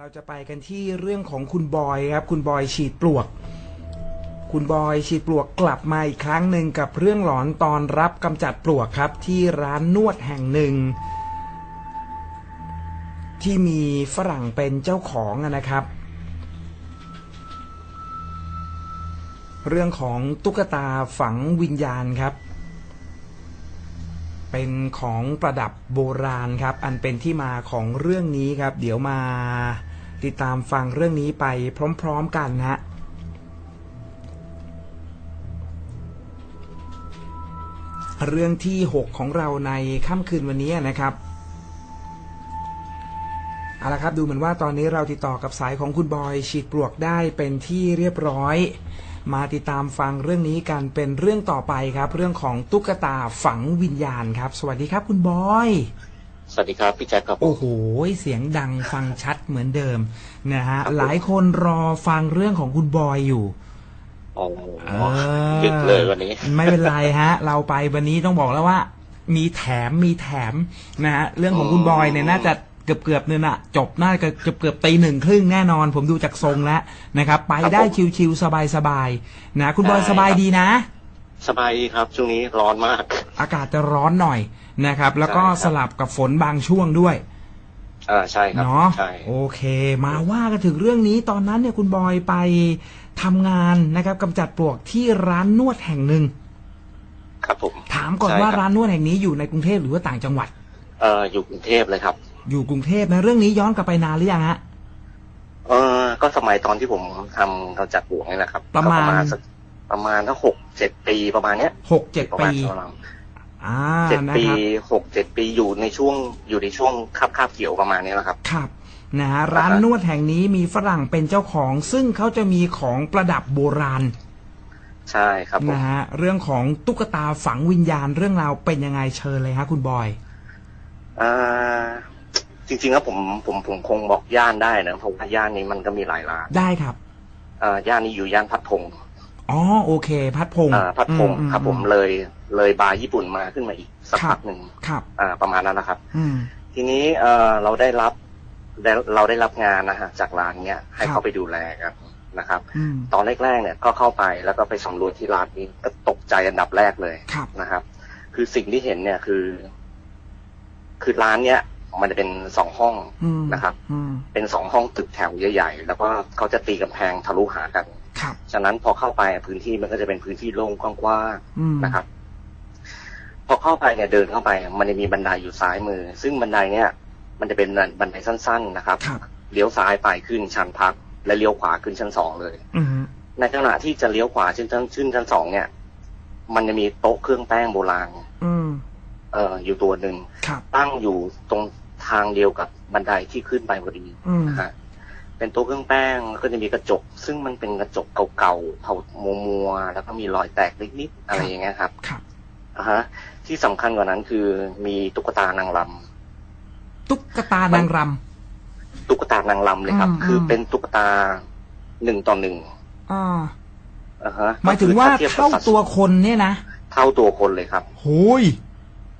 เราจะไปกันที่เรื่องของคุณบอยครับ คุณบอยฉีดปลวก คุณบอยฉีดปลวกกลับมาอีกครั้งหนึ่งกับเรื่องหลอนตอนรับกำจัดปลวกครับ ที่ร้านนวดแห่งหนึ่ง ที่มีฝรั่งเป็นเจ้าของนะครับ เรื่องของตุ๊กตาฝังวิญญาณครับ เป็นของประดับโบราณครับ อันเป็นที่มาของเรื่องนี้ครับ เดี๋ยวมาติดตามฟังเรื่องนี้ไปพร้อม ๆกันนะเรื่องที่ 6 ของเราในค่ำคืนวันนี้นะครับเอาละครับดูเหมือนว่าตอนนี้เราติดต่อกับสายของคุณบอยฉีดปลวกได้เป็นที่เรียบร้อย มาติดตามฟังเรื่องนี้กันเป็นเรื่องต่อไปครับ เรื่องของตุ๊กตาฝังวิญญาณครับ สวัสดีครับคุณบอยสวัสดีครับพี่แจ็คครับผมโอ้โหเสียงดังฟังชัดเหมือนเดิมนะฮะครับผมหลายคนรอฟังเรื่องของคุณบอยอยู่โอ้โหเออดึกเลยวันนี้ ไม่เป็นไรฮะ เราไปวันนี้ต้องบอกแล้วว่า มีแถมมีแถมนะฮะเรื่องของคุณบอยเนี่ยน่าจะ เกือบเกือบๆเนี่ยนะจบน่าจะเกือบเกือบๆตีหนึ่งครึ่งแน่นอน ผมดูจากทรงแล้วนะครับ ไปได้ชิวๆสบายๆนะคุณบอยสบายดีนะ สบายดีครับ ช่วงนี้ร้อนมาก อากาศจะร้อนหน่อยนะครับ แล้วก็ใช่ครับสลับกับฝนบางช่วงด้วยอ่าใช่ครับเนาะใช่โอเค มาว่ากันถึงเรื่องนี้ตอนนั้นเนี่ยคุณบอยไปทำงานนะครับกำจัดปลวกที่ร้านนวดแห่งหนึ่งครับผมถามก่อนใช่ว่าคบร้านนวดแห่งนี้อยู่ในกรุงเทพหรือว่าต่างจังหวัด เอ่ออยู่กรุงเทพเลยครับ อยู่กรุงเทพนะเรื่องนี้ย้อนกลับไปนานหรือยังฮะเออก็สมัยตอนที่ผมทำกำจัดปลวกนี่แหละครับ ประมาณก็ประมาณสักประมาณถ้าหกเจ็ดปีประมาณเนี้ยหกเจ็ดประปีมาณประมาณอ่าเจ็ดนะปีครับหกเจ็ดปีอยู่ในช่วงอยู่ในช่วงคาบคาบเกี่ยวประมาณนี้แหละครับ ครับนะฮะร้านนวดแห่งนี้มีฝรั่งเป็นเจ้าของ ซึ่งเขาจะมีของประดับโบราณ ใช่ครับผมนะฮะเรื่องของตุ๊กตาฝังวิญญาณเรื่องราวเป็นยังไงเชิญเลยฮะคุณบอยอ่า จริงๆแล้วผมผมผมคงบอกย่านได้นะเพราะว่าย่านนี้มันก็มีหลายร้านได้ครับอ่าย่านนี้อยู่ย่านพัดพงษ์อ๋อโอเค พัดพงษ์อ่าพัดพงษ์อืครับ ผมอืเลยเลยบาร์ญี่ปุ่นมาขึ้นมาอีกสักครับพักหนึ่งครับ อ่า ประมาณนั้นนะครับ อืมทีนี้เอ่อเราได้รับได้เราได้รับงานนะฮะจากร้านเนี้ยให้ครับเข้าไปดูแลกันนะครับอืมตอนแรกๆเนี่ยก็เข้าไปแล้วก็ไปสำรวจที่ร้านนี้ก็ตกใจอันดับแรกเลยครับนะครับ คือสิ่งที่เห็นเนี่ยคือ คือร้านเนี้ย มันจะเป็นสองห้องอืมนะครับอืมเป็นสองห้องตึกแถวใหญ่ๆแล้วก็เขาจะตีกำแพงทะลุหากันครับฉะนั้นพอเข้าไปพื้นที่มันก็จะเป็นพื้นที่โล่งกว้างอืมๆนะครับ พอเข้าไปเนี่ยเดินเข้าไป มันจะมีบันไดอยู่ซ้ายมือ ซึ่งบันไดเนี่ย มันจะเป็นบันไดสั้น ๆ นะครับครับเลี้ยวซ้ายไปขึ้นชั้นพัก และเลี้ยวขวาขึ้นชั้นสองเลยอืมในขณะที่จะเลี้ยวขวาขึ้นชั้นขึ้นชั้นสองเนี่ย มันจะมีโต๊ะเครื่องแป้งโบราณอืมเอ่ออยู่ตัวหนึ่งครับตั้งอยู่ตรง ทางเดียวกับบันไดที่ขึ้นไปพอดีอืมนะฮะเป็นโต๊ะเครื่องแป้งแล้วก็จะมีกระจก ซึ่งมันเป็นกระจกเก่าๆเผามัวๆแล้วก็มีรอยแตกนิดๆอะไรอย่างเงี้ยครับครับอ่าฮะ ที่สำคัญกว่านั้นคือมีตุ๊กตานางรตุ๊กตานางรำตุ๊กตานางรำเลยครับอืมคืออมเป็นตุ๊กตาหนึ่งต่อหนึ่งำอ่าอ่าฮะหมายถึงว่าก็คือถ้ทียบกับเท่าสัดตัวคนเนี่ยนะเท่าตัวคนเลยครับโหย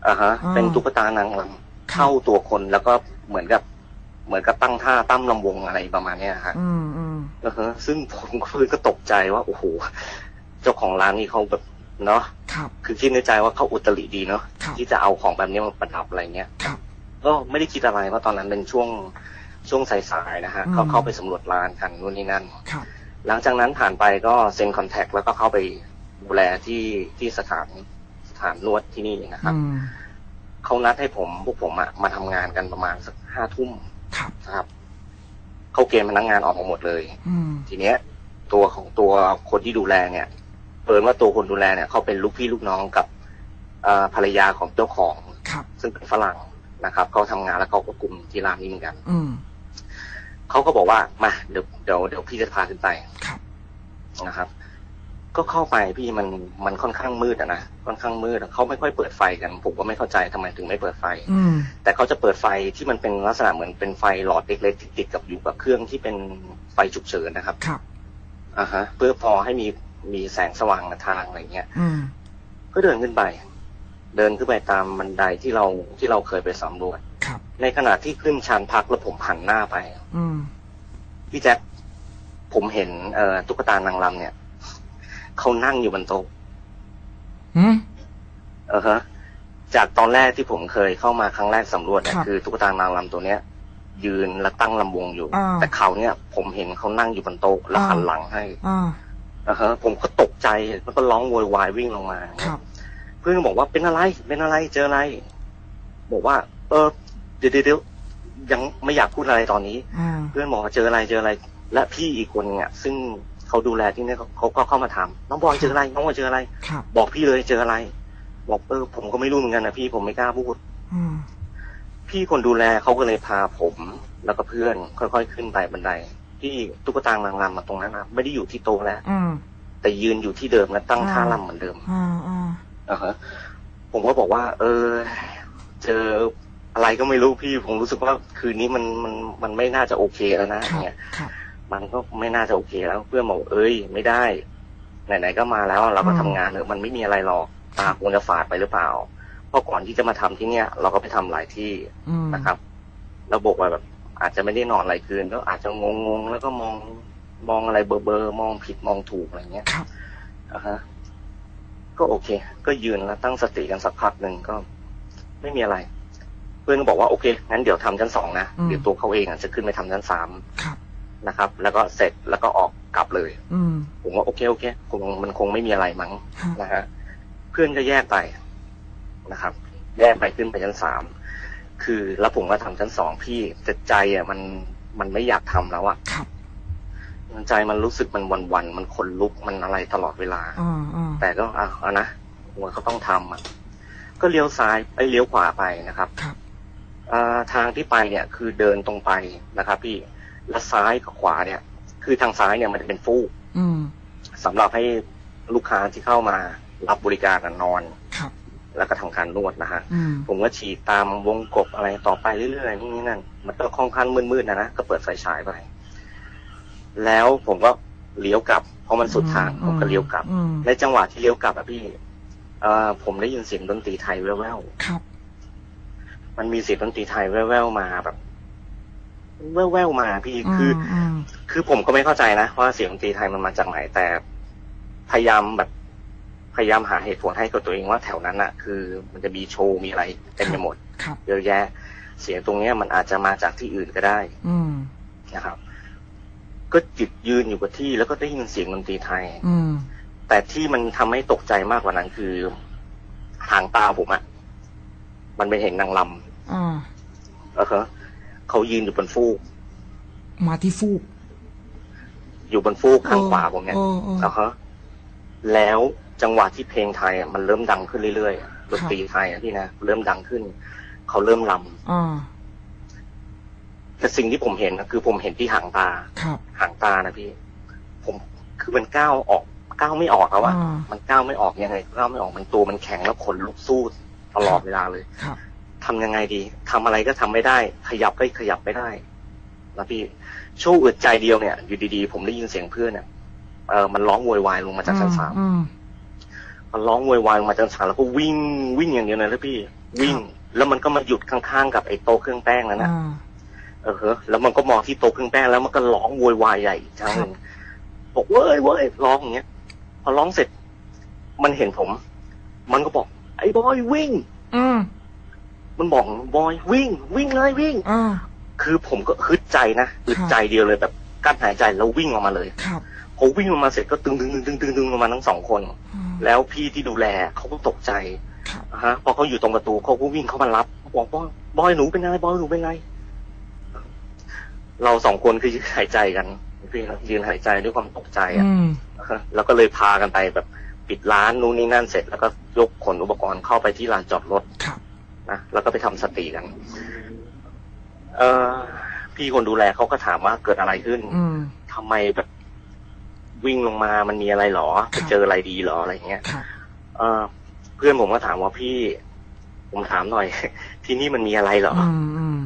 อ่าฮะอ่าเป็นตุ๊กตานางรครับำ เท่าตัวคนแล้วก็เหมือนกับ เหมือนกับตั้งท่าตั้มลำวงอะไรประมาณเนี้ยฮะอืมอืมอ่าฮะซึ่งผมคือก็ตกใจว่า โอ้โห เจ้าของร้านนี่เขาแบบเนาะครับ คือคิดในใจว่าเขาอุตริดีเนาะครับที่จะเอาของแบบนี้มาประดับอะไรเงี้ยครับก็ไม่ได้คิดอะไรเพราะตอนนั้นเป็นช่วงช่วงสายๆนะฮะอืมเขาเข้าไปสำรวจร้านกันนู่นนี่นั่นครับหลังจากนั้นผ่านไปก็เซ็นคอนแทคแล้วก็เข้าไปดูแลที่ที่สถานสถานนวดที่นี่นะครับอืม เขานัดให้ผมพวกผมอะมาทำงานกันประมาณสักห้าทุ่มครับนะครับเขาเกณฑ์พนักงานออกมาหมดเลย อืมทีเนี้ย ตัวของตัวคนที่ดูแลเนี่ยเปิดว่าตัวคนดูแลเนี่ยเขาเป็นลูกพี่ลูกน้องกับเอ่อภรรยาของเจ้าของครับซึ่งเป็นฝรั่งนะครับเขาทำงานแล้วเขาก็กลุ่มที่ร้านนี้เหมือนกัน อืมเขาก็บอกว่ามาเดี๋ยวเดี๋ยวเดี๋ยวพี่จะพาขึ้นไปครับนะครับ ก็เข้าไปพี่มันมันค่อนข้างมืดอะนะค่อนข้างมืดอะเขาไม่ค่อยเปิดไฟกัน ผมก็ไม่เข้าใจทำไมถึงไม่เปิดไฟอืมแต่เขาจะเปิดไฟที่มันเป็นลักษณะเหมือนเป็นไฟหลอดเล็กๆติดๆกับอยู่กับเครื่องที่เป็นไฟฉุกเฉินนะครับครับอ่าฮะ เพื่อพอให้มีมีแสงสว่างทางอะไรเงี้ยอืมก็เดินขึ้นไป เดินขึ้นไปตามบันไดที่เราที่เราเคยไปสำรวจครับในขณะที่ขึ้นชันพักแล้วผมหันหน้าไปอืมพี่แจ็คผมเห็นเอ่อตุ๊กตานางรำเนี่ย เขานั่งอยู่บนโต๊ะหืมเออฮะ จากตอนแรกที่ผมเคยเข้ามาครั้งแรกสำรวจเนี่ยครับคือตุ๊กตานางรำตัวเนี้ย ยืนและตั้งลำวงอยู่ อ่าแต่เขาเนี่ย ผมเห็นเขานั่งอยู่บนโต๊ะแล้วอ่า หันหลังให้อ่าอ่าฮะ ผมก็ตกใจแล้วก็ร้องโวยวายวิ่งลงมา ครับ เพื่อนก็บอกว่าเป็นอะไร เป็นอะไร เจออะไร บอกว่า เออ เดี๋ยวเดี๋ยวเดี๋ยวยังไม่อยากพูดอะไรตอนนี้ อ่า เพื่อนบอกว่าเจออะไร เจออะไร และพี่อีกคนเนี่ยซึ่ง เขาดูแลที่เนี่ยเขาเขาก็เข้ามาถามน้องบอยเจออะไรน้องบอยเจออะไรครับบอกพี่เลยเจออะไร บอกเออผมก็ไม่รู้เหมือนกันนะพี่ผมไม่กล้าพูดอืมพี่คนดูแลเขาก็เลยพาผมแล้วก็เพื่อน ค่อยๆขึ้นไปบันได ที่ตุ๊กตานางรำมาตรงนั้นนะไม่ได้อยู่ที่โต๊ะแล้วอืมแต่ยืนอยู่ที่เดิมและตั้งอ่าท่ารำเหมือนเดิมอ่าอ่าอ่าฮะผมก็บอกว่า เออ เจออะไรก็ไม่รู้พี่ ผมรู้สึกว่าคืนนี้มันมันมันไม่น่าจะโอเคแล้วนะครับเนี่ยครับ มันก็ไม่น่าจะโอเคแล้ว เพื่อนบอกเอ้ย ไม่ได้ ไหนๆก็มาแล้ว เราก็ทำงานเถอะมันไม่มีอะไรหรอกตาคงจะฝาดไปหรือเปล่า เพราะก่อนที่จะมาทำที่เนี่ย เราก็ไปทำหลายที่อืมนะครับแล้วบอกว่าแบบ อาจจะไม่ได้นอนอะไรคืนก็อาจจะงงๆแล้วก็มองมองอะไรเบอร์เบอร์ๆมองผิดมองถูกอะไรเงี้ยครับอ่าฮะ ก็โอเค ก็ยืนแล้วตั้งสติกันสักพักหนึ่งก็ไม่มีอะไร เพื่อนก็บอกว่าโอเคงั้นเดี๋ยวทำชั้นสองนะเดี๋ยวตัวเขาเองอะจะขึ้นไปทำชั้นสามครับ นะครับ แล้วก็เสร็จแล้วก็ออกกลับเลยอืมผมว่าโอเคโอเคคงมันคงไม่มีอะไรมั้งฮะนะฮะเพื่อนก็แยกไปนะครับ แยกไปขึ้นไปชั้นสามคือแล้วผมก็ทำชั้นสองพี่แต่ใจอะมันมันไม่อยากทำแล้วอะครับมันใจมันรู้สึกมันวันวันๆมันขนลุกมันอะไรตลอดเวลาอ่าอ่าแต่ก็อะเอานะหัวเขาต้องทำอะก็เลี้ยวซ้ายไปเลี้ยวขวาไปนะครับครับอ่าทางที่ไปเนี่ย คือเดินตรงไปนะครับ พี่ และซ้ายกับขวาเนี่ย คือทางซ้ายเนี่ยมันจะเป็นฟูกอืมสำหรับให้ลูกค้าที่เข้ามารับบริการน่ะนอนครับแล้วก็ทำการนวดนะฮะอืมผมก็ฉีดตามวงกบอะไรต่อไปเรื่อยๆนี่นี่นั่น มันก็ค่อนข้างมืดๆนะนะ ก็เปิดไฟฉายไป แล้วผมก็เลี้ยวกลับเพราะมันสุดทางผมก็เลี้ยวกลับอืมในจังหวะที่เลี้ยวกลับอะพี่เอ่อผมได้ยินเสียงดนตรีไทยแว่วครับๆมันมีเสียงดนตรีไทยแว่วๆมาแบบ แว่วๆมาพี่คือออืมคือผมก็ไม่เข้าใจนะว่าเสียงดนตรีไทยมันมาจากไหนแต่พยายามแบบ พยายามหาเหตุผลให้กับตัวเองว่าแถวนั้นอะคือ มันจะมีโชว์มีอะไรเต็มไปหมดครับเยอะแยะ เสียงตรงเนี้ยมันอาจจะมาจากที่อื่นก็ได้ อืมนะครับ ก็จิตยืนอยู่กับที่แล้วก็ได้ยินเสียงดนตรีไทย อืมแต่ที่มันทำให้ตกใจมากกว่านั้นคือทางตาผมอะมันไปเห็นนางลอ่าำเออฮะ เขายืนอยู่บนฟูก มาที่ฟูก อยู่บนฟูกข้างขวาผมเนี่ยเออเออเออฮะแล้วจังหวะที่เพลงไทยอะมันเริ่มดังขึ้นเรื่อยๆดนตรีไทยอะพี่นะเริ่มดังขึ้น เขาเริ่มลอ่าำแต่สิ่งที่ผมเห็นนะคือผมเห็นที่หางตาครับหางตานะพี่ ผมคือมันก้าวออกก้าวไม่ออกแล้วอะอ่ามันก้าวไม่ออกยังไงก้าวไม่ออกมันตัวมันแข็งแล้วขนลุกสู้ตลอดเวลาเลยครับ ทำยังไงดีทำอะไรก็ทำไม่ได้ ขยับก็ขยับไม่ได้นะพี่ช่วงอึดใจเดียวเนี่ย อยู่ดีๆ ผมได้ยินเสียงเพื่อนเนี่ยเออมันร้องโวยวายลงมาจากชั้นสามอืมมันร้องโวยวายลงมาจากชั้นสามแล้วก็วิ่งวิ่งอย่างเดียวเลยนะพี่ วิ่ง แล้วมันก็มาหยุดข้างๆ กับไอ้โต๊ะเครื่องแป้งนั่นนะอ่าเออเฮะแล้วมันก็มองที่โต๊ะเครื่องแป้งแล้วมันก็ร้องโวยวายใหญ่อีกครั้งหนึ่งบอกเว้ยเว้ยร้องอย่างเงี้ย พอร้องเสร็จ มันเห็นผม มันก็บอก ไอ้บอยวิ่ง อื มมันบอกบอยวิ่งวิ่งเลยวิ่งอ่าคือผมก็ฮึดใจนะฮึดใจเดียวเลยแบบกั้นหายใจแล้ววิ่งออกมาเลยครับพอวิ่งออกมาเสร็จก็ตึงตึงตึงตึงตึงตึงออกมาทั้งสองคนอืมแล้วพี่ที่ดูแลเขาก็ตกใจครับอ่าฮะพอเขาอยู่ตรงประตูเขาก็วิ่งเข้ามารับบอกบอยบอยหนูเป็นอะไรบอยหนูเป็นอะไรเราสองคนคือยืนหายใจกันพี่นะยืนหายใจด้วยความตกใจอะอืมอ่าฮะแล้วก็เลยพากันไปแบบปิดร้านนู้นนี่นั่นเสร็จแล้วก็ยกขนอุปกรณ์เข้าไปที่ลานจอดรถครับ นะแล้วก็ไปทำสติกันเอ่อพี่คนดูแลเขาก็ถามว่าเกิดอะไรขึ้นอืมทำไมแบบวิ่งลงมามันมีอะไรหรอครัไปบเจออะไรดีหรออะไรเงี้ยครับเออ เพื่อนผมก็ถามว่าพี่ ผมถามหน่อย ที่นี่มันมีอะไรเหรออืมอืม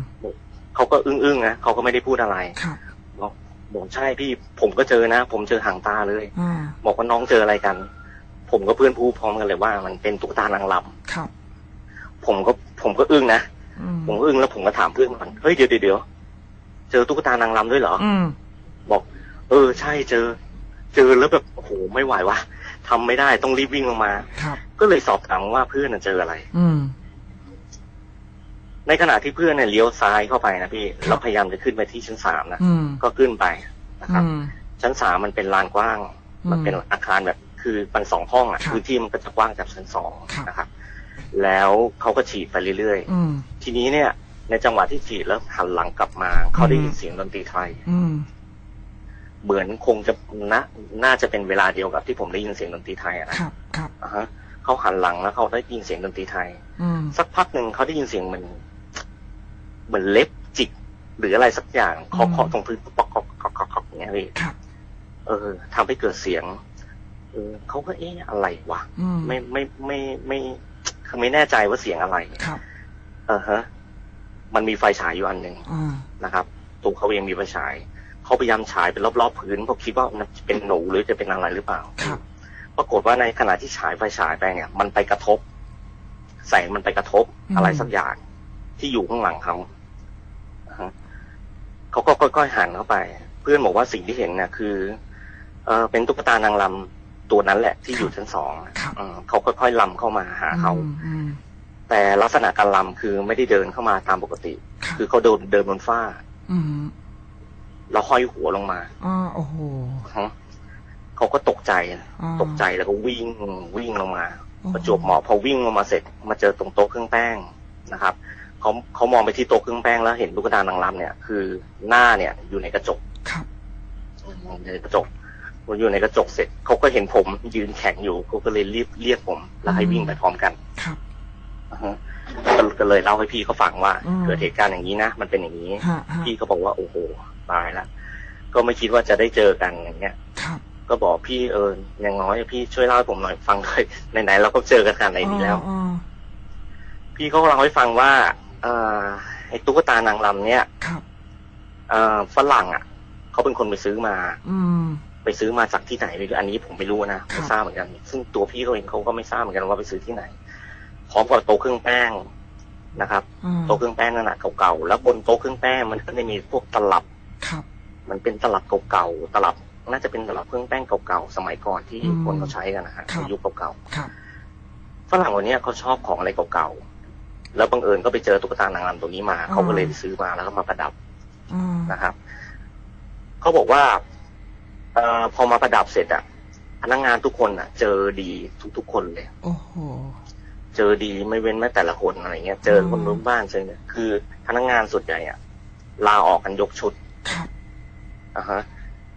เขาก็อึ้งๆนะเขาก็ไม่ได้พูดอะไรครับบอกบอกใช่พี่ ผมก็เจอนะ ผมเจอหางตาเลยอ่าบอกว่าน้องเจออะไรกัน ผมก็เพื่อนพูดพร้อมกันเลยว่า มันเป็นตุ๊กตานางลครับำผมก็ ผมก็อึ้งนะอืมผมก็อึ้งแล้วผมก็ถามเพื่อนมันเฮ้ยเดี๋ยวเดี๋ยวเดี๋ยวเจอตุ๊กตานางลำด้วยเหรออืมบอก เออ ใช่เจอ เจอแล้วแบบโอ้โหไม่ไหววะทำไม่ได้ต้องรีบวิ่งลงมาครับก็เลยสอบถามว่าเพื่อนน่ะเจออะไร อืมในขณะที่เพื่อนเนี่ยเลี้ยวซ้ายเข้าไปนะพี่ครับเราพยายามจะขึ้นไปที่ชั้นสามนะอืมก็ขึ้นไปนะครับอืมชั้นสามมันเป็นลานกว้างอืมมันเป็นอาคารแบบ คือมันสองห้องอะครับพื้นที่มันก็จะกว้างจากชั้นสองครับนะครับ แล้วเขาก็ฉีดไปเรื่อยอืมๆ ทีนี้เนี่ย ในจังหวะที่ฉีดแล้วหันหลังกลับมา เขาได้ยินเสียงดนตรีไทย อืมเหมือนคงจะนะน่าจะเป็นเวลาเดียวกับที่ผมได้ยินเสียงดนตรีไทยอะนะครับครับอ่าฮะเขาหันหลังแล้วเขาได้ยินเสียงดนตรีไทย อืมสักพักหนึ่งเขาได้ยินเสียงเหมือนเหมือนเล็บจิก หรืออะไรสักอย่างเคาะอืมเคาะตรงพื้นปอกเคาะเคาะเคาะเคาะอย่างเงี้ยพี่ครับ เออทำให้เกิดเสียง เออเขาก็เอ๊ะอะไรวะ อืมไม่ไม่ไม่ไม่ คือไม่แน่ใจว่าเสียงอะไรครับเออฮะ มันมีไฟฉายอยู่อันหนึ่งอ่านะครับ ตัวเขาเองมีไฟฉายเขาพยายามฉายเป็นรอบๆพื้นเพราะคิดว่ามันจะเป็นหนูหรือจะเป็นอะไรหรือเปล่าครับปรากฏว่าในขณะที่ฉายไฟฉายไปเนี่ย มันไปกระทบ แสงมันไปกระทบอืมอะไรสักอย่างที่อยู่ข้างหลังเขาอ่าฮะเขาก็ค่อยๆหันเข้าไป เพื่อนบอกว่าสิ่งที่เห็นเนี่ยคือ เออเป็นตุ๊กตานางลำ ตัวนั้นแหละที่อยู่ชั้นสองครับอืมเขาค่อยๆลำเข้ามาหาเขาอืมอืมแต่ลักษณะการลำคือไม่ได้เดินเข้ามาตามปกติครับคือเขาเดินเดินบนฝ้าอืมแล้วห้อยหัวลงมาอ่าโอ้โหฮะเขาก็ตกใจอ่าตกใจแล้วก็วิ่งวิ่งลงมาโอ้โหประจวบเหมาะพอวิ่งลงมาเสร็จ มาเจอตรงโต๊ะเครื่องแป้งนะครับเขาเขามองไปที่โต๊ะเครื่องแป้งแล้วเห็นลูกตานางรำเนี่ย คือหน้าเนี่ยอยู่ในกระจกครับอยู่ในกระจก พออยู่ในกระจกเสร็จเขาก็เห็นผมยืนแข็งอยู่เขาก็เลยรีบเรียกผม แล้วให้วิ่งไปพร้อมกันครับอ่าฮะก็ก็เลยเล่าให้พี่เขาฟังว่าอืมเกิดเหตุการณ์อย่างนี้นะมันเป็นอย่างนี้ฮะฮะพี่ก็บอกว่าโอ้โหตายละก็ไม่คิดว่าจะได้เจอกันอย่างเงี้ยครับก็บอกพี่เอออย่างน้อยพี่ช่วยเล่าให้ผมหน่อยฟังหน่อยไหนๆเราก็เจอกันขนาดนี้แล้วอ่าพี่เขาเล่าให้ฟังว่าเอ่อไอ้ตุ๊กตานางรำเนี่ยครับเอ่อฝรั่งอะเขาเป็นคนไปซื้อมา อืม ไปซื้อมาจากที่ไหนไม่รู้อันนี้ผมไม่รู้นะครัไม่บทราบเหมือนกัน ซึ่งตัวพี่เขาเองเขาก็ไม่ทราบเหมือนกันว่าไปซื้อที่ไหนพร้อมกับโต๊ะเครื่องแป้งนะครับอ่าโต๊ะเครื่องแป้งนั่นแหะเก่าๆแล้วบนโต๊ะเครื่องแป้งมันก็จะมีพวกตลับครับ มันเป็นตลับเก่าๆตลับ น่าจะเป็นตลับเครื่องแป้งเก่าๆสมัยก่อนที่อืมคนเขาใช้กันนะฮะครับในยุคเก่าครับๆฝรั่งคนเนี้ยเขาชอบของอะไรเก่าๆแล้วบังเอิญก็ไปเจอตุ๊กตานางรำตัวนี้มาเขาก็เลยไปซื้อมาแล้วก็มาประดับอ่านะครับเขาบอกว่า เออพอมาประดับเสร็จอะพนักงานทุกคนอะเจอดีทุกๆคนเลย โอ้โห เจอดีไม่เว้นแม้แต่ละคนอะไรเงี้ย เจอคนรู้นบ้านเจอเนี่ยคือพนักงานส่วนใหญ่อะลาออกกันยกชุดครับอะฮะ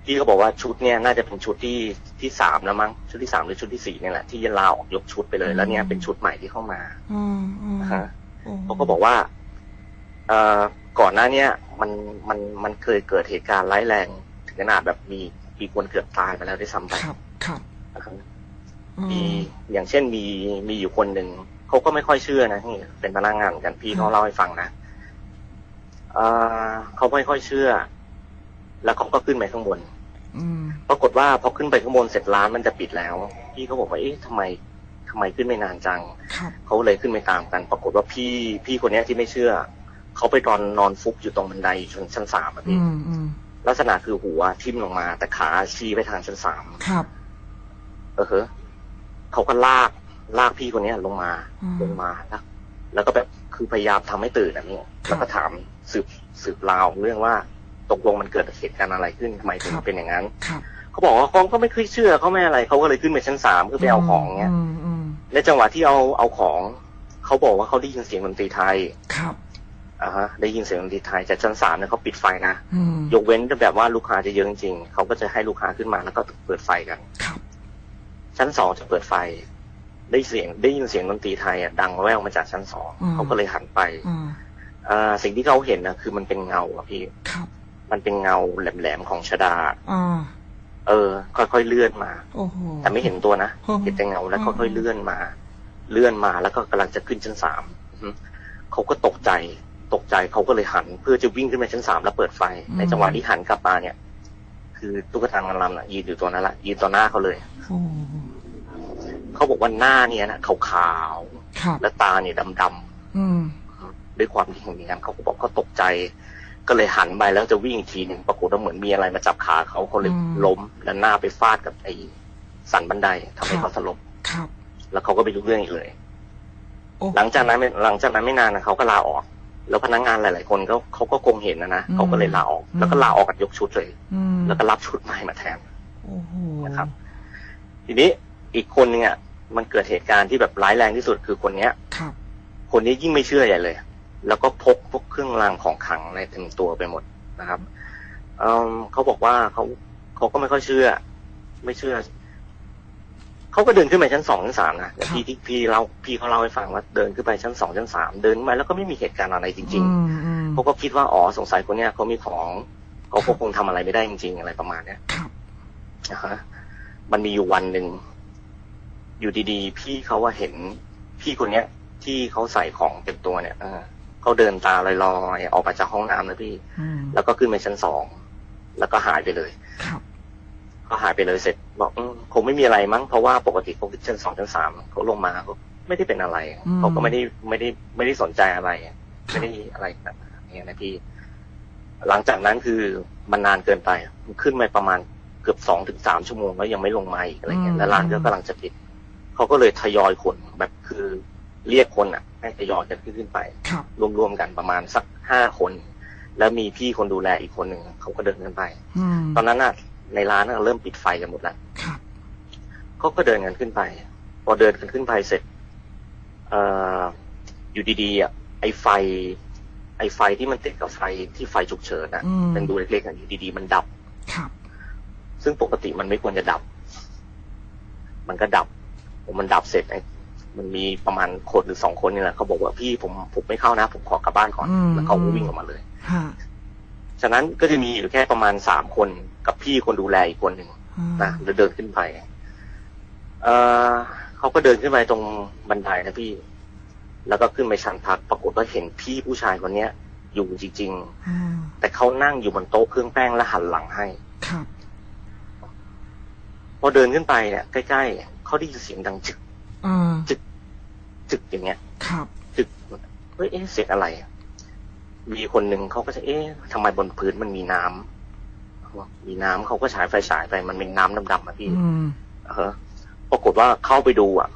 พี่ก็บอกว่าชุดเนี่ยน่าจะเป็นชุดที่ที่สามแล้วมั้งชุดที่สามหรือชุดที่สี่เนี่ยแหละที่ลาออกยกชุดไปเลยแล้วเนี่ยเป็นชุดใหม่ที่เข้ามาอืมอืมอะฮะโอ้โหเขาก็บอกว่า เอ่อก่อนหน้าเนี้ยมันมันมันเคยเกิดเหตุการณ์ร้ายแรง ถึงขนาดแบบมี มีคนเกือบตายไปแล้วด้วยซ้ำไปครับ ครับอะฮะอืมีอย่างเช่นมีมีอยู่คนหนึ่งเขาก็ไม่ค่อยเชื่อนะนี่เป็นพนักงานเหมือนกันพี่เขาเล่าให้ฟังนะเอ่อเขาไม่ค่อยเชื่อ แล้วเขาก็ขึ้นไปข้างบนอืมปรากฏว่าพอขึ้นไปข้างบนเสร็จร้านมันจะปิดแล้ว พี่เขาบอกว่าเอ๊ะทำไมทำไมขึ้นไม่นานจังครับเขาเลยขึ้นไปตามกัน ปรากฏว่าพี่พี่คนเนี้ยที่ไม่เชื่อเขาไปนอนนอนฟุบอยู่ตรงบันไดชั้นชั้นสามอะอืพี่มอืม ลักษณะคือหัวทิ่มลงมา แต่ขาชี้ไปทางชั้นสามครับ เออเฮะเขาก็ลากลากพี่คนเนี้ยลงมาอืมลงมาแล้วแล้วก็แบบคือพยายามทำให้ตื่นแบบนี้ครับแล้วก็ถามสืบสืบราวเรื่องว่าตกลงมันเกิดเหตุการณ์อะไรขึ้นทำไมถึงครับเป็นอย่างนั้นครับเขาบอกว่าเขาก็ไม่เคยเชื่อเขาไม่อะไรเขาก็เลยขึ้นไปชั้นสามเพื่อไปเอาของเงี้ยอืมอืมในจังหวะที่เอาเอาของ เขาบอกว่าเขาได้ยินเสียงดนตรีไทยครับ อ่าฮะได้ยินเสียงดนตรีไทยจากชั้นสามเนี่ยเขาปิดไฟนะอืมยกเว้นแต่แบบว่าลูกค้าจะเยอะจริงๆเขาก็จะให้ลูกค้าขึ้นมาแล้วก็เปิดไฟกันครับชั้นสองจะเปิดไฟ ได้เสียงได้ยินเสียงดนตรีไทยอะดังแว่วมาจากชั้นสองอืมเขาก็เลยหันไปอืมอ่าสิ่งที่เขาเห็นนะคือมันเป็นเงาอะพี่ครับ มันเป็นเงาแหลมๆของชฎาอ่าเออ ค่อยๆเลื่อนมาโอ้โหแต่ไม่เห็นตัวนะอืมเห็นแต่เงาแล้วอืมค่อยๆเลื่อนมา เลื่อนมาแล้วก็กำลังจะขึ้นชั้นสามอือฮึเขาก็ตกใจ ตกใจเขาก็เลยหัน เพื่อจะวิ่งขึ้นไปชั้นสามแล้วเปิดไฟ ในจังหวะที่หันกลับมาเนี่ย คือตุ๊กตานางรำน่ะยืนอยู่ตัวนั้นละยืนต่อหน้าเขาเลยโอ้เขาบอกว่าหน้าเนี่ยนะขาวๆครับและตาเนี่ยดำอืมๆด้วยความที่เห็นอย่างนั้นเขาก็บอกเขาตกใจกก็เลยหันไปแล้วจะวิ่งอีกทีหนึ่งปรากฏว่าเหมือนมีอะไรมาจับขาเขาเขาเลยอืมล้มแล้วหน้าไปฟาดกับไอ้สันบันไดทำให้ครับเขาสลบครับ แล้วเขาก็ไม่รู้เรื่องอีกเลยโอ้หลังจากนั้นไม่หลังจากนั้นไม่นานนะเขาก็ลาออก แล้วพนักงานหลาย ๆ คนก็เขาก็คงเห็นนะนะเขาก็เลยลาออก แล้วก็ลาออกกันยกชุดเลยอืมแล้วก็รับชุดใหม่มาแทนโอ้โหนะครับ ทีนี้อีกคนนึงอะมันเกิดเหตุการณ์ที่แบบร้ายแรงที่สุดคือคนเนี้ยครับคนนี้ยิ่งไม่เชื่อใหญ่เลย แล้วก็พกพวกเครื่องรางของขลังในเต็มตัวไปหมดนะครับเอิ่มเขาบอกว่าเขาเขาก็ไม่ค่อยเชื่อ ไม่เชื่อ เขาก็เดินขึ้นไปชั้นสองชั้นสามนะอย่างพี่ที่พี่เล่าพี่เขาเล่าให้ฟังว่าเดินขึ้นไปชั้นสองชั้นสามเดินขึ้นไปแล้วก็ไม่มีเหตุการณ์อะไรจริงอืมอืมๆเขาก็คิดว่าอ๋อสงสัยคนเนี้ยเขามีของเขาก็คงทำอะไรไม่ได้จริง ๆ อะไรประมาณเนี้ยครับนะฮะมันมีอยู่วันหนึ่งอยู่ดีๆ พี่เขาว่าเห็นพี่คนเนี้ย ที่เขาใส่ของเต็มตัวเนี่ยเออเขาเดินตาลอยๆออกมาจากห้องน้ำนะพี่อืมแล้วก็ขึ้นไปชั้นสองแล้วก็หายไปเลยครับ ก็หายไปเลยเสร็จบอกอืมคงไม่มีอะไรมั้งเพราะว่าปกติเขาขึ้นชั้นสองชั้นสามเขาลงมาเขาไม่ได้เป็นอะไรเขาก็ไม่ได้ไม่ได้ไม่ได้สนใจอะไรไม่ได้อะไรแบบนี้นะพี่หลังจากนั้นคือมันนานเกินไปมันขึ้นไปประมาณเกือบสองถึงสามชั่วโมงแล้วยังไม่ลงมาอีกอะไรเงี้ยแล้วร้านก็กำลังจะปิดเขาก็เลยทยอยคนแบบคือเรียกคนอะให้ทยอยกันขึ้นขึ้นไปครับรวมๆกันประมาณสักห้าคน แล้วมีพี่คนดูแลอีกคนหนึ่งเขาก็เดินขึ้นไปอืมตอนนั้นน่ะ ในร้านน่ะเริ่มปิดไฟกันหมดแล้วครับเขาก็เดินกันขึ้นไป พอเดินกันขึ้นไปเสร็จเอ่ออยู่ดีๆอะไอไฟ ไอไฟที่มันติดกับไฟที่ไฟฉุกเฉินอะอืมเป็นดูเล็กๆอะอยู่ดีๆมันดับครับซึ่งปกติมันไม่ควรจะดับ มันก็ดับผมมันดับเสร็จไอ้มันมีประมาณคนหรือสองคนนี่แหละเขาบอกว่าพี่ผมผมไม่เข้านะ ผมขอกลับบ้านก่อนอืมแล้วเขาก็วิ่งออกมาเลยฮะ ฉะนั้นก็จะมีอยู่แค่ประมาณสามคนกับพี่คนดูแลอีกคนหนึ่งอืมนะแล้วเดินขึ้นไปเออเขาก็เดินขึ้นไปตรงบันไดนะพี่ แล้วก็ขึ้นไปชั้นพัก ปรากฏว่าเห็นพี่ผู้ชายคนเนี้ย อยู่จริงอืมๆแต่เขานั่งอยู่บนโต๊ะเครื่องแป้งและหันหลังให้ครับพอเดินขึ้นไปเนี่ยใกล้ๆเขาได้ยินเสียงดังจึกอ่าจึกอย่างเงี้ย ครับ จึกเฮ้ยเอ๊ะเสียงอะไรอะ มีคนหนึ่งเขาก็จะเอ๊ะทำไมบนพื้นมันมีน้ำเขาบอกมีน้ำเขาก็ฉายไฟฉายไปมันเป็นน้ำดำๆอะพี่อืมเออปรากฏว่าเข้าไปดูอะ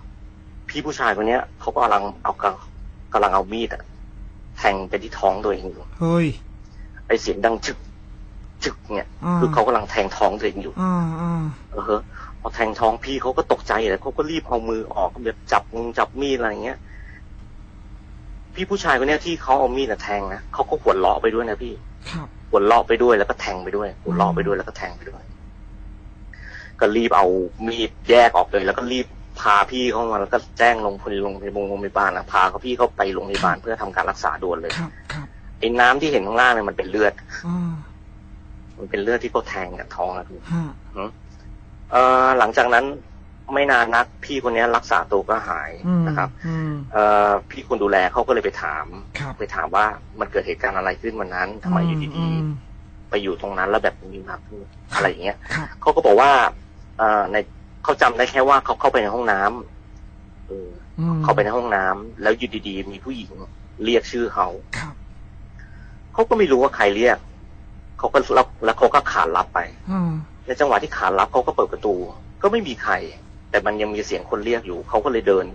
พี่ผู้ชายคนเนี้ยเขาก็กำลังเอากำกำลังเอามีดอะแทงไปที่ท้องตัวเองอยู่เฮ้ยไอเสียงดังจึกจึกเนี่ยอ่าคือเขากำลังแทงท้องตัวเองอยู่อ่าอ่าเออพอแทงท้องพี่เขาก็ตกใจเลยเขาก็รีบเอามือออกแบบจับงงจับมีดอะไรอย่างเงี้ย พี่ผู้ชายคนเนี้ยที่เขาเอามีดอะแทงนะเขาก็หัวเราะไปด้วยนะพี่ครับหัวเราะไปด้วยแล้วก็แทงไปด้วยหัวเราะไปด้วยแล้วก็แทงไปด้วย ก็รีบเอามีดแยกออกเลย แล้วก็รีบพาพี่เข้ามาแล้วก็แจ้งลงพลลงในโรงพยาบาลนะพาเขาพี่เขาไปโรงพยาบาลเพื่อทำการรักษาด่วนเลยครับครับไอ้น้ำที่เห็นข้างล่างเนี่ยมันเป็นเลือดอ่ามันเป็นเลือดที่เขาแทงกับท้องอะพี่ฮะเอ่อหลังจากนั้น ไม่นานนักพี่คนนี้รักษาตัวก็หายอืมนะครับอืมเอ่อพี่คนดูแลเขาก็เลยไปถามครับไปถามว่ามันเกิดเหตุการณ์อะไรขึ้นวันนั้นทำไมอยู่ดีมๆไปอยู่ตรงนั้นแล้วแบบมีมาพูดอะไรอย่างเงี้ยครับเขาก็บอกว่า เอ่อในเขาจำได้แค่ว่าเขาเข้าไปในห้องน้ำเอออืมเข้าไปในห้องน้ำแล้วอยู่ดีๆมีผู้หญิงเรียกชื่อเขาครับเขาก็ไม่รู้ว่าใครเรียกเขาก็รับแล้วเขาก็ขานรับไปอืมในจังหวะที่ขานรับเขาก็เปิดประตู ก็ไม่มีใคร แต่มันยังมีเสียงคนเรียกอยู่ เขาก็เลยเดิน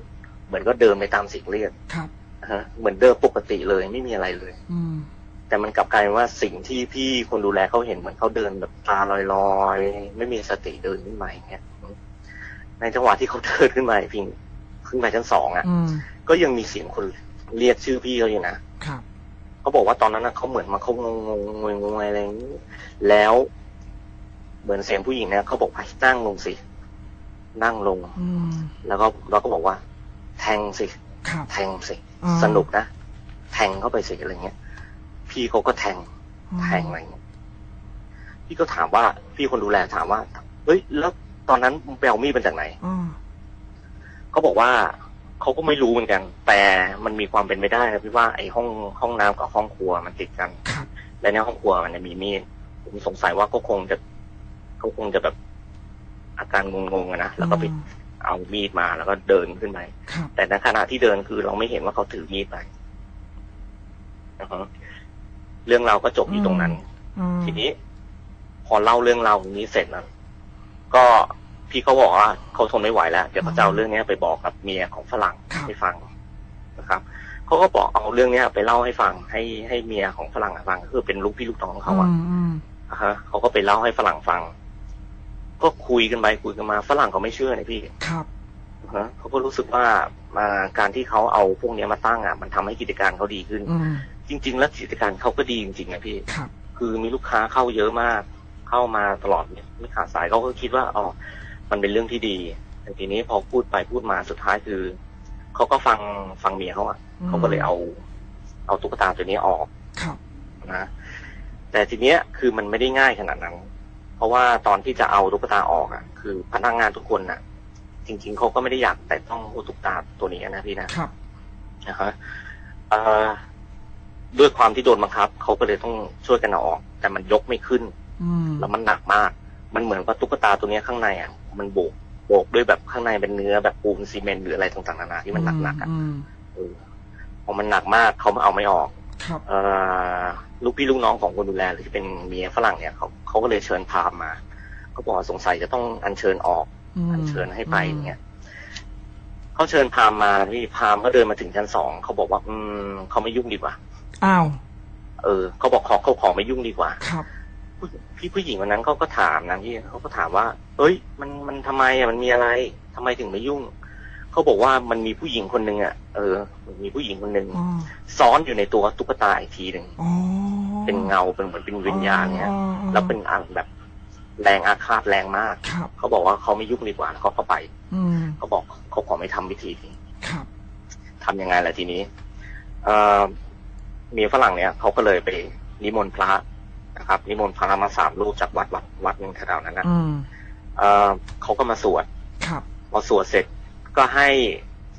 เหมือนก็เดินไปตามเสียงเรียกครับนะฮะเหมือนเดิมปกติเลยไม่มีอะไรเลย อืมแต่มันกลับกลายเป็นว่าสิ่งที่พี่คนดูแลเขาเห็นเหมือนเขาเดินแบบตาลอยๆ ไม่มีสติเดินขึ้นมาอย่างเงี้ยในจังหวะที่เขาเดินขึ้นมาพิงขึ้นไปชั้นสองอะอืมก็ยังมีเสียงคนเรียกชื่อพี่เขาอยู่นะครับเขาบอกว่าตอนนั้นนะเขาเหมือนมาเขางงงงงงงอะไรอย่างนี้แล้ว เหมือนเสียงผู้หญิงเนี่ยเขาบอกให้นั่งลงสิ นั่งลง อืม แล้วก็เราก็บอกว่า แทงสิ ครับ แทงสิอ่าสนุกนะ แทงเข้าไปสิอะไรเงี้ย พี่เขาก็แทง แทงอะไรเงี้ย พี่ก็ถามว่า พี่คนดูแลถามว่า เฮ้ย แล้วตอนนั้นมึงไปเอามีดมาจากไหนอ่าเขาบอกว่าเขาก็ไม่รู้เหมือนกัน แต่มันมีความเป็นไปได้นะพี่ว่าไอ้ห้องห้องน้ำกับห้องครัวมันติดกัน ครับ และในห้องครัวมันจะมีมีดผมสงสัยว่าก็คงจะเขาคงจะแบบ อาการงงๆอะนะแล้วก็ไปเอามีดมาแล้วก็เดินขึ้นไปครับแต่ในขณะที่เดินคือเราไม่เห็นว่าเขาถือมีดไปอือฮะเรื่องราวก็จบอยู่ตรงนั้น อืมทีนี้ พอเล่าเรื่องราวนี้เสร็จนะก็พี่เขาบอกว่าเขาทนไม่ไหวแล้วเดี๋ยวเขาจะเอาเรื่องเนี้ยไปบอกกับเมียของฝรั่งครับให้ฟังนะครับเขาก็บอกเอาเรื่องเนี้ย ไปเล่าให้ฟังให้ให้เมียของฝรั่งฟังก็คือเป็นลูกพี่ลูกน้องเขาอะอืมอืมอ่าฮะเขาก็ไปเล่าให้ฝรั่งฟัง ก็คุยกันไปคุยกันมาฝรั่งเขาไม่เชื่อนะพี่ครับอ่าฮะเขาก็รู้สึกว่ามาการที่เขาเอาพวกเนี้ยมาตั้งอะ มันทำให้กิจการเขาดีขึ้นอืมจริง ๆ แล้วกิจการเขาก็ดีจริงๆนะพี่ครับคือมีลูกค้าเข้าเยอะมาก เข้ามาตลอดไม่ขาดสายเขาก็คิดว่าอ๋อมันเป็นเรื่องที่ดีแต่ทีนี้พอพูดไปพูดมาสุดท้ายคือเขาก็ฟังฟังเมียเขาอะอืมเขาก็เลยเอา เอาตุ๊กตาตัวนี้ออกครับนะแต่ทีเนี้ยคือมันไม่ได้ง่ายขนาดนั้น เพราะว่าตอนที่จะเอาตุ๊กตาออกอะคือพนักงานทุกคนน่ะ จริง ๆเขาก็ไม่ได้อยากแต่ต้องตุ๊กตาตัวนี้นะพี่นะครับนะฮะเอ่อด้วยความที่โดนบังคับเขาก็เลยต้องช่วยกันเอาออก แต่มันยกไม่ขึ้นอืมแล้วมันหนักมาก มันเหมือนว่าตุ๊กตาตัวเนี้ยข้างในอะ มันโบกโบกด้วยแบบข้างในเป็นเนื้อแบบปูนซีเมนต์หรืออะไรต่างๆนานาที่มันหนักๆอะอืมเออพอมันหนักมากเขามาเอาไม่ออกครับเอ่อ ลูกพี่ลูกน้องของคนดูแลหรือที่เป็นเมียฝรั่งเนี่ยเขาเขาก็เลยเชิญพราหมณ์มาเขาบอกว่าสงสัยจะต้องอัญเชิญออกอืมอัญเชิญให้ไปอย่างเงี้ยเขาเชิญพราหมณ์มาพี่พราหมณ์ก็เดินมาถึงชั้นสองเขาบอกว่า อืมเขาไม่ยุ่งดีกว่าอ้าวเออเขาบอกขอเขาขอไม่ยุ่งดีกว่าครับผู้พี่ผู้หญิงวันนั้นเขาก็ถามนะพี่เขาก็ถามว่า เอ้ย มันมันทำไมอะมันมีอะไรทำไมถึงไม่ยุ่ง เขาบอกว่ามันมีผู้หญิงคนหนึ่งอะเออมันมีผู้หญิงคนหนึ่งอ๋อซ้อนอยู่ในตัวตุ๊กตาอีกทีหนึ่งอ๋อเป็นเงาเป็นเหมือนเป็นวิญญาณเนี่ยอ๋ออ๋อแล้วเป็นอันแบบแรงอาฆาตแรงมากครับเขาบอกว่าเขาไม่ยุ่งดีกว่าแล้วเขาก็ไปอืมเขาบอกเขาขอไม่ทำพิธีนี้ครับทำยังไงล่ะทีนี้เอ่อเมียฝรั่งเนี่ยเขาก็เลยไปนิมนต์พระนะครับ นิมนต์พระมาสามรูปจากวัดวัดวัดหนึ่งแถวๆนั้นนะอืมเอ่อเขาก็มาสวดครับพอสวดเสร็จ ก็ให้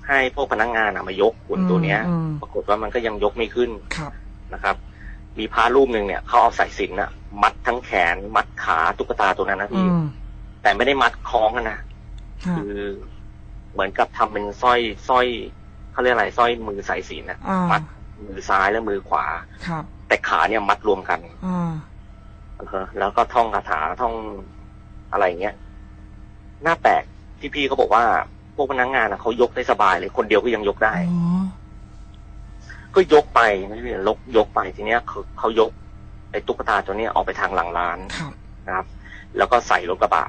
ให้พวกพนักงานอะมายกหุ่นตัวเนี้ย อืม ปรากฏว่ามันก็ยังยกไม่ขึ้นครับ นะครับ มีพระรูปหนึ่งเนี่ยเขาเอาสายสิญจนอะมัดทั้งแขน มัดขาตุ๊กตาตัวนั้นนะอืพี่มแต่ไม่ได้มัดคล้องอะนะฮะคือเหมือนกับทำเป็นสร้อยสร้อยเขาเรียกอะไรสร้อยมือสายสิญจนอะอ่ามัดมือซ้ายและมือขวา ครับแต่ขาเนี่ยมัดรวมกัน อ่าอ่าฮะแล้วก็ท่องคาถาท่องอะไรอย่างเงี้ย หน้าแปลกที่พี่เขาบอกว่า พวกพนักงานอะเขายกได้สบายเลย คนเดียวก็ยังยกได้ อ๋อ ก็ยกไปไม่ใช่ลกยกไปทีเนี้ยเขาเขายกไอ้ตุ๊กตาตัวเนี้ยออกไปทางหลังร้านครับ นะครับ แล้วก็ใส่รถกระบะ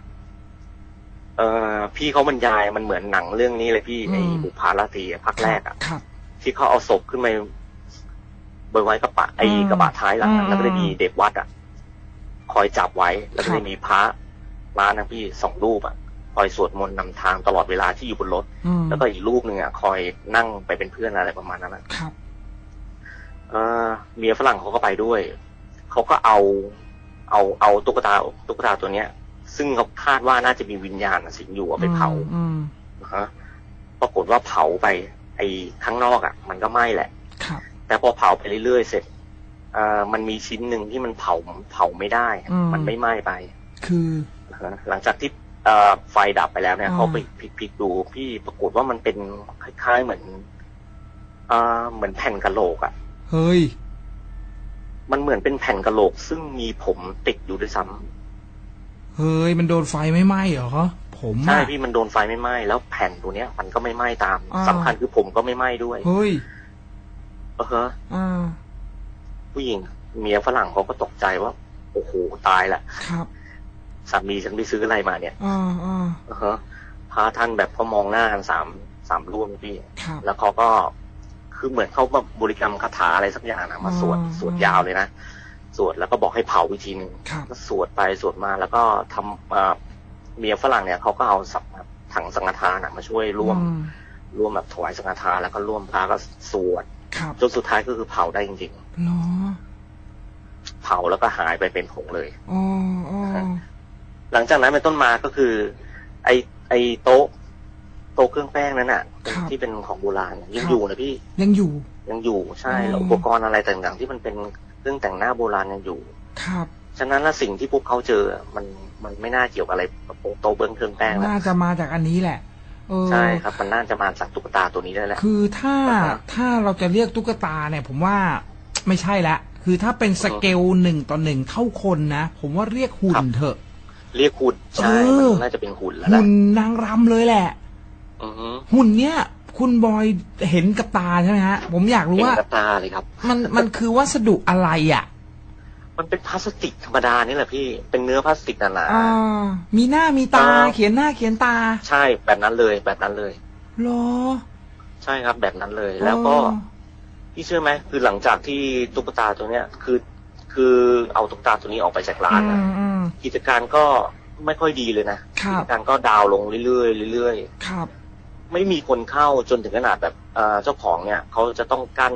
เอ่อพี่เขาบรรยายมันเหมือนหนังเรื่องนี้เลยพี่ไอ้บุพาราตรีอะภาคแรกอะครับ ที่เขาเอาศพขึ้นมาบนไว้กระบะไอ้อืมกระบะท้ายหลังอือะมแล้วก็จะมีเด็กวัดอะคอยจับไว้แล้วก็ครับจะมีพระร้านนะพี่สองรูปอะ คอยสวดมนต์นำทางตลอดเวลาที่อยู่บนรถอืมแล้วก็อีกรูปหนึ่งอะคอยนั่งไปเป็นเพื่อนอะไรประมาณนั้นอะครับเออเมียฝรั่งเขาก็ไปด้วย เขาก็เอา เอาเอาตุ๊กตาตุ๊กตาตัวเนี้ย ซึ่งเขาคาดว่าน่าจะมีวิญญาณอะสิงอยู่เอาไปเผาอืมนะฮะปรากฏว่าเผาไป ไอ้ข้างนอกอะ มันก็ไหม้แหละครับแต่พอเผาไปเรื่อยๆเสร็จเอ่อมันมีชิ้นหนึ่งที่มันเผาเผาไม่ได้อืมมันไม่ไหม้ไป คือนะฮะหลังจากที่เอ่อ ไฟดับไปแล้วเนี่ยอ่าเขาไปพลิกๆดูพี่ปรากฏว่ามันเป็นคล้ายๆเหมือนเอ่อเหมือนแผ่นกะโหลกอะ่ะ เฮ้ย มันเหมือนเป็นแผ่นกะโหลก ซึ่งมีผมติดอยู่ด้วยซ้ำเฮ้ย มันโดนไฟไม่ไหม้เหรอผมใช่อะพี่มันโดนไฟไม่ไหม้แล้วแผ่นตัวเนี้ย มันก็ไม่ไหม้ตามอ่าสำคัญคือผมก็ไม่ไหม้ด้วย เฮ้ยเออฮะอ่าผู้หญิงเมียฝรั่งเขาก็ตกใจว่า โอ้โหตายละครับ สามีฉันไปซื้ออะไรมาเนี่ยอ่าอ่าอือฮะพระท่านแบบเขามองหน้ากันสามสามรูปนะพี่ครับแล้วเขาก็คือเหมือนเขาแบบบริกรรมคาถาอะไรสักอย่างนะมาสวดอ่าสวดยาวเลยนะสวดแล้วก็บอกให้เผาวิธีหนึ่งครับก็สวดไปสวดมาแล้วก็ทำเอ่อเมียฝรั่งเนี่ยเขาก็เอาสับถังสังฆทานอะมาช่วยร่วมอืมร่วมแบบถวายสังฆทานแล้วก็ร่วมพระก็สวดครับจนสุดท้ายก็คือเผาได้จริงเหรอๆเผาแล้วก็หายไปเป็นผงเลยอ๋ออ๋อ หลังจากนั้นเป็นต้นมาก็คือ ไอไอโต๊ะ โต๊ะเครื่องแป้งนั้นอะครับที่เป็นของโบราณยังอยู่นะพี่ยังอยู่ ยังอยู่ใช่อืมแล้วอุปกรณ์อะไรต่างๆที่มันเป็นเครื่องแต่งหน้าโบราณยังอยู่ ครับ ฉะนั้นแล้วสิ่งที่พวกเขาเจอมันมันไม่น่าเกี่ยวกับอะไรกับโต๊ะเบิ้งเครื่องแป้งแล้วน่าจะมาจากอันนี้แหละ เออ ใช่ครับ มันน่าจะมาจากตุ๊กตาตัวนี้ได้แหละ คือถ้าอ่าฮะถ้าเราจะเรียกตุ๊กตาเนี่ย ผมว่าไม่ใช่ละ คือถ้าเป็นสเกลหนึ่งต่อหนึ่งเท่าคนนะ ผมว่าเรียกหุ่ครันบเถอะ เรียกหุ่นใช่เออมันน่าจะเป็นหุ่นแล้วนะหุ่นนางรำเลยแหละอือฮึหุ่นเนี้ยคุณบอยเห็นกับตาใช่ไหมฮะ ผมอยากรู้เห็นว่ากับตาเลยครับ มันมันคือวัสดุอะไรอะ มันเป็นพลาสติกธรรมดานี่แหละพี่เป็นเนื้อพลาสติกหนาอ่ามีหน้ามีตาเออเขียนหน้าเขียนตาๆใช่แบบนั้นเลยแบบนั้นเลยเหรอ ใช่ครับแบบนั้นเลยแล้วก็พี่เชื่อไหมคือหลังจากที่ตุ๊กตาตัวเนี้ยคือ คือเอาตุ๊กตาตัวนี้ออกไปจากอ๋อร้านอืนะมอืม กิจการก็ไม่ค่อยดีเลยนะครับกิจการก็ดาวน์ลงเรื่อยๆเรื่อยครับๆไม่มีคนเข้าจนถึงขนาดแบบเอ่อเจ้าของเนี่ยเขาจะต้องกั้น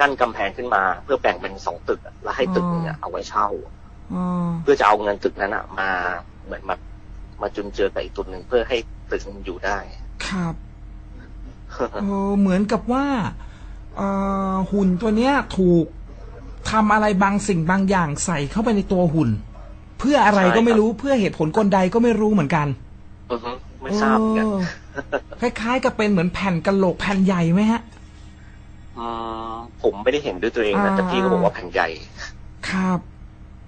กั้นกำแพงขึ้นมา เพื่อแบ่งเป็นสองตึกอะแล้วให้ตึกหนึงเนี่ยเอาไว้เช่าอ๋อเพื่อจะเอาเงินตึกนั้นอะมาเหมือนมามาจุนเจือกับอีกตึกหนึ่งเพื่อให้ตึกมันอยู่ได้ ครับเออเหมือนกับว่าเอ่อหุ่นตัวเนี้ยถูกทำอะไรบางสิ่งบางอย่างใส่เข้าไปในตัวหุ่น เพื่ออะไรก็ไม่รู้เพื่อเหตุผลกลใดก็ไม่รู้เหมือนกันอือฮึไม่ทราบเหมือนกันเออคล้ายๆกับเป็นเหมือนแผ่นกะโหลกแผ่นใหญ่ไหมฮะอืมผมไม่ได้เห็นด้วยตัวเองนะอ่าแต่พี่ก็บอกว่าแผ่นใหญ่ ครับ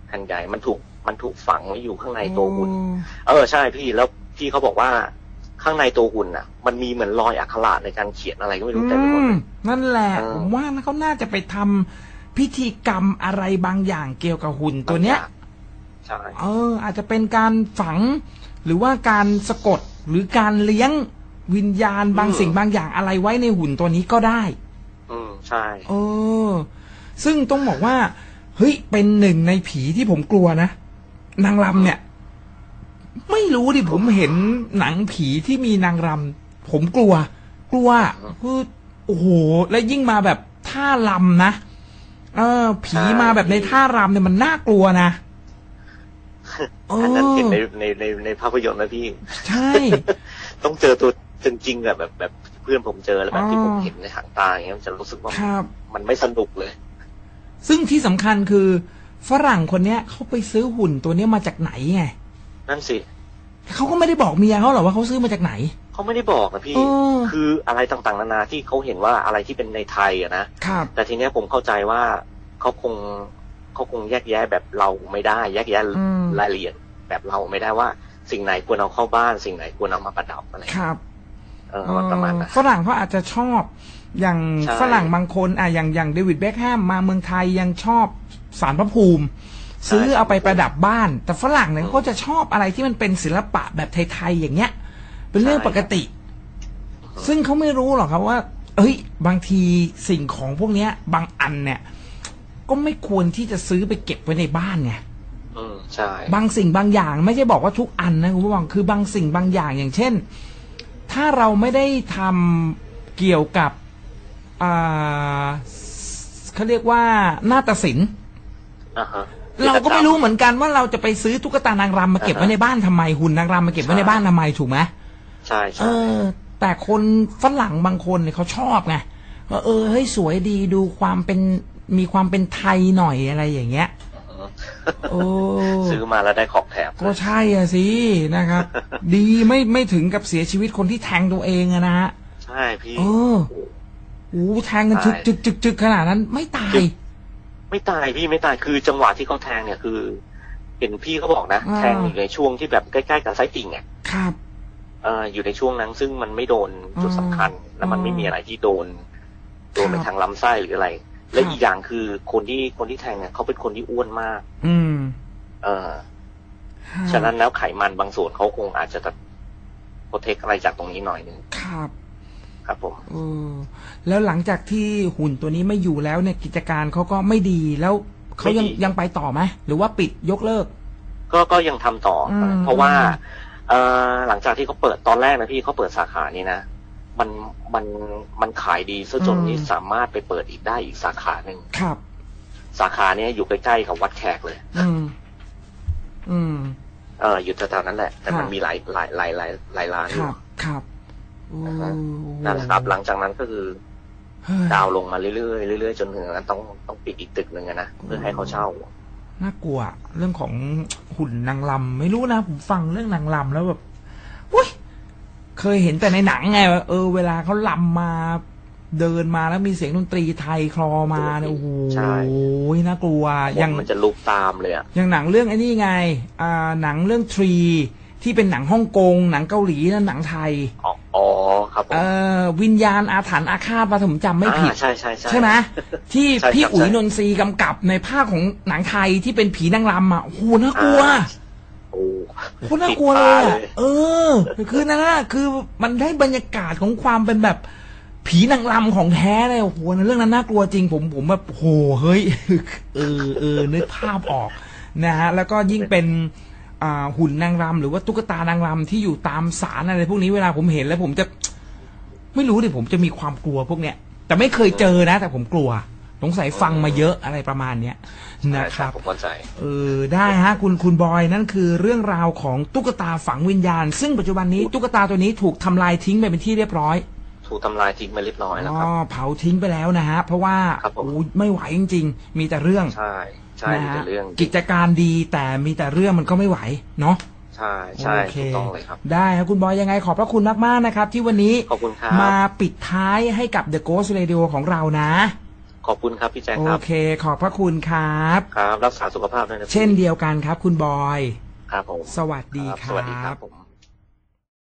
แผ่นใหญ่มันถูกมันถูกฝังไว้อยู่ข้างในตัวหุ่นโอ้เออใช่พี่แล้วพี่เขาบอกว่าข้างในตัวหุ่นอะ มันมีเหมือนรอยอักขระในการเขียนอะไรก็ไม่รู้เต็มไปหมดอืเลมยนั่นแหละเออผมว่านะเขาน่าจะไปทำพิธีกรรมอะไรบางอย่างเกี่ยวกับหุ่นตัวเนี้ย ใช่เออ อาจจะเป็นการฝัง หรือว่าการสะกดหรือการเลี้ยงวิญญาณบางสิ่งบางอย่างอะไรไว้ในหุ่นตัวนี้ก็ได้ อืมใช่เออ ซึ่งต้องบอกว่า เฮ้ย เป็นหนึ่งในผีที่ผมกลัวนะ นางรำเนี่ย ไม่รู้ดิผมเห็นหนังผีที่มีนางรำผมกลัว กลัวคือโอ้โห และยิ่งมาแบบท่ารำนะ เออ ผีมาแบบในท่ารำเนี่ยมันน่ากลัวนะ อันนั้นเห็นในเออในในในภาพยนตร์นะพี่ ใช่ ต้องเจอตัวจริงๆอะแบบแบบเพื่อนผมเจอแล้วแบบที่อ๋อผมเห็นในหางตาอย่างเงี้ยมันจะรู้สึกว่าครับมันไม่สนุกเลย ซึ่งที่สำคัญคือฝรั่งคนเนี้ยเขาไปซื้อหุ่นตัวเนี้ยมาจากไหนไง นั่นสิเขาก็ไม่ได้บอกเมียเขาหรอกว่าเขาซื้อมาจากไหน เขาไม่ได้บอกนะพี่เออคืออะไรต่างๆนานาที่เขาเห็นว่าอะไรที่เป็นในไทยอะนะครับแต่ทีเนี้ยผมเข้าใจว่าเขาคง เขาคงแยกแยะแบบเราไม่ได้ แยกแยะอืมรายละเอียดแบบเราไม่ได้ว่า สิ่งไหนควรเอาเข้าบ้าน สิ่งไหนควรเอามาประดับอะไรครับเออประมาณนั้นฝรั่งเขาอาจจะชอบ อย่างใช่ฝรั่งบางคนอะอย่างอย่างเดวิดเบคแฮมมาเมืองไทยยังชอบสารพระภูมิ ซื้อเอาไปประดับบ้าน แต่ฝรั่งเนี่ยเขาก็จะชอบอะไรที่มันเป็นศิลปะแบบไทยๆอย่างเงี้ย เป็นเรื่องปกติ ซึ่งเขาไม่รู้หรอกครับว่า เอ้ย บางทีสิ่งของพวกเนี้ย บางอันเนี่ย ก็ไม่ควรที่จะซื้อไปเก็บไว้ในบ้านไงอืมใช่ บางสิ่งบางอย่างไม่ใช่บอกว่าทุกอันนะคุณผู้ฟังคือบางสิ่งบางอย่างอย่างเช่น ถ้าเราไม่ได้ทำเกี่ยวกับอ่าเขาเรียกว่านาฏศิลป์อ่าฮะ เราก็ไม่รู้เหมือนกันว่าเราจะไปซื้อตุ๊กตานางรำมาเก็บไว้ในบ้านทำไมหุ่นนางรำมาเก็บไว้ในบ้านทำไมถูกไหมใช่เอใช่อ แต่คนฝรั่งบางคนเนี่ยเขาชอบไงว่าเออเฮ้ยสวยดีดูความเป็น มีความเป็นไทยหน่อยอะไรอย่างเงี้ยโอ้ซื้อมาแล้วได้ของแถมก็ใช่อะสินะครับ ดีไม่ไม่ถึงกับเสียชีวิตคนที่แทงตัวเองอะนะฮะใช่พี่ เออโอ้แทงกันจึกจึกจึกจึกขนาดนั้น ไม่ตาย ไม่ตายพี่ไม่ตายคือจังหวะที่เขาแทงเนี่ยคือ เห็นพี่เขาบอกนะอ่าแทงอยู่ในช่วงที่แบบใกล้ๆกับไส้ติ่งอะครับเอออยู่ในช่วงนั้นซึ่งมันไม่โดนจุดสำคัญ และมันไม่มีอะไรที่โดนโดนไปทางลำไส้หรืออะไร และอีกอย่างคือคนที่คนที่แทงเนี่ยเขาเป็นคนที่อ้วนมาก อืม เออฉะนั้นแล้วไขมันบางส่วนเขาคงอาจจะแบบโปรเทคอะไรจากตรงนี้หน่อยหนึงครับ ครับผมเออแล้วหลังจากที่หุ่นตัวนี้ไม่อยู่แล้วเนี่ยกิจการเขาก็ไม่ดีแล้วเขายังไม่ดียังไปต่อไหมหรือว่าปิดยกเลิก ก็ก็ยังทำต่ออมเพราะว่าเออหลังจากที่เขาเปิดตอนแรกนะพี่เขาเปิดสาขานี้นะ มันมันมันขายดีซะจนนี่สามารถไปเปิดอีกได้อีกสาขาหนึ่งครับ สาขาเนี้ยอยู่ใกล้ๆกับวัดแขกเลย อืม อืม เอออยู่แถวๆนั้นแหละ แต่มันค่ะมีหลายหลายหลายหลายหลายร้านอคยู่รับ ครับโอ้นั่นแหละครับ หลังจากนั้นก็คือเฮ้ยดาวน์ลงมาเรื่อยๆเรื่อยๆจนถึงนั้นต้องต้องปิดอีกตึกหนึ่งอะนะเพื่อให้เขาเช่าน่ากลัว เรื่องของหุ่นนางลำไม่รู้นะผมฟังเรื่องนางลำแล้วแบบอุ้ย เคยเห็นแต่ในหนังไงว่าเออ เวลาเขาลำมาเดินมาแล้วมีเสียงดนตรีไทยคลอมาเนี่ยโอ้โหใช่น่ากลัวคอย่างนมันจะลุกตามเลยอะอย่างหนังเรื่องไอ้นี่ไง อ่า หนังเรื่องทรีที่เป็นหนังฮ่องกง หนังเกาหลีและหนังไทย อ๋ออ๋อครับผมเอ่อวิญญาณอาถรรพ์อาฆาตมาผมจำไม่ผิดอ่าใช่ใช่ใช่ใช่ไหมที่ใช่ครับพี่อุ๋ยใช่นนทรีย์กำกับในภาคของหนังไทยที่เป็นผีนางรำอะโอ้โหน่ากลัวอ่าโอ้โคตรน่ากลัวเลยติดตาอะเออ คือนั่นน่ะคือมันได้บรรยากาศของความเป็นแบบผีนางรำของแท้เลยโอ้โหเรื่องนั้นน่ากลัวจริง ผมผมแบบโหเฮ้ยเออเออนึกภาพออกนะฮะแล้วก็ยิ่งเป็นอ่าหุ่นนางรำหรือว่าตุ๊กตานางรำที่อยู่ตามศาลอะไรพวกนี้เวลาผมเห็นแล้วผมจะ ไม่รู้ดิผมจะมีความกลัวพวกเนี้ยแต่ไม่เคยเจอนะ แต่ผมกลัว สงสัยฟังมาเยอะอะไรประมาณเนี้ยนะครับผมเข้าใจเออได้ฮะ คุณคุณบอยนั่นคือเรื่องราวของตุ๊กตาฝังวิญญาณ ซึ่งปัจจุบันนี้ตุ๊กตาตัวนี้ถูกทำลายทิ้งไปเป็นที่เรียบร้อย ถูกทำลายทิ้งไปเรียบร้อยแล้วอ๋ครับอเผาทิ้งไปแล้วนะฮะ เพราะว่าครับผมโอ้ยไม่ไหวจริง ๆ มีแต่เรื่องใช่ใช่นะมีฮะแต่เรื่องกิจการดีแต่มีแต่เรื่องมันก็ไม่ไหวเนาะใช่ใช่โอเคถูกต้องเลยครับ ได้ครับคุณบอยยังไงขอบพระคุณมาก ๆ นะครับ ที่วันนี้ขอบคุณครับมาปิดท้ายให้กับ The Ghost Radio ของเรานะ ขอบคุณครับพี่แจ๊คโอครับ เค ขอบพระคุณครับ ครับ รักษาสุขภาพด้วยนะพี่เช่นเดียวกันครับ คุณบอย ครับผมสวัสดีคสวัสดีครัรับบ ผม